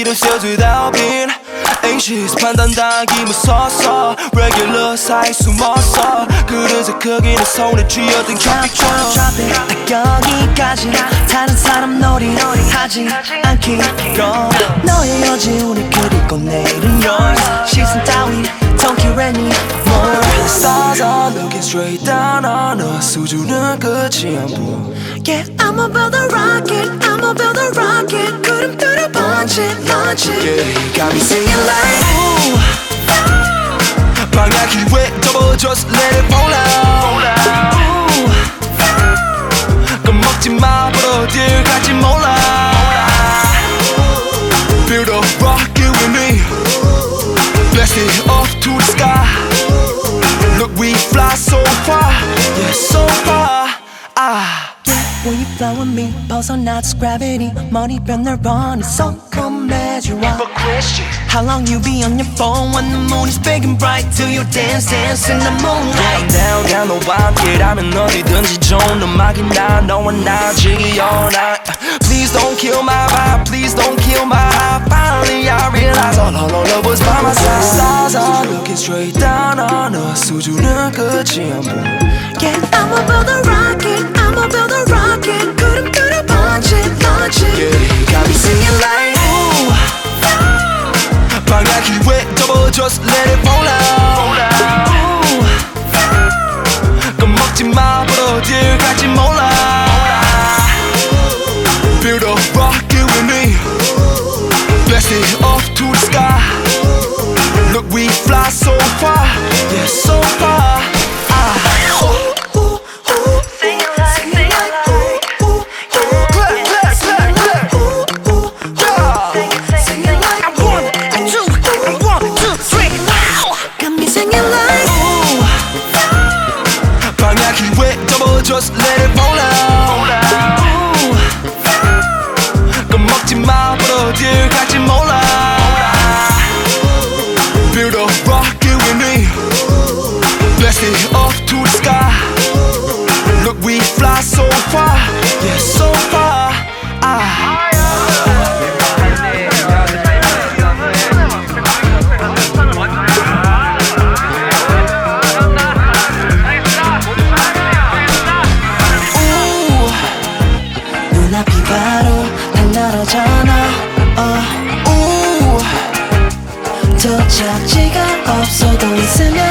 비를 씌워주다 빈 Anxious 판단당하기 무서웠어 Regular 사이 숨었어 그릇의 크기는 손에 쥐어든 커피처럼 Drop it 여기까지 다른 사람 놀이 하지 않기로 너의 여지 오늘 그리고 내일은 yours 시선 따윈 don't care anymore Stars are looking straight down on us 수준은 끝이 안 보여 Yeah I'ma build a rocket I'ma build it launch it Yeah, got me singing like ooh 방향 기회 double just let it roll out ooh 겁먹지 마 but 어딜 갈지 몰라 Build a rocket with me Blast it off to the sky Look we fly so far Yeah so far ah When you fly with me 벗어나지 gravity 머리변 널 번해 so come as you are How long you be on your phone when the moon is big and bright Do you dance dance in the moonlight down down 너와 함께라면 어디든지 좋은 음악이 나 너와 나 지기 all night Please don't kill my vibe Please don't kill my high Finally I realize all all all love was by my side Stars are looking straight down on us 수준은 끝이 안 보여 Yeah I'ma build a rocket I'ma build a rocket Double just let it roll out 겁먹지 마 but 어딜 갈지 몰라 just let it roll out Ooh. 겁먹지 마 but 어딜 갈지 않아. uh, 더 찾지가 없어도 있으면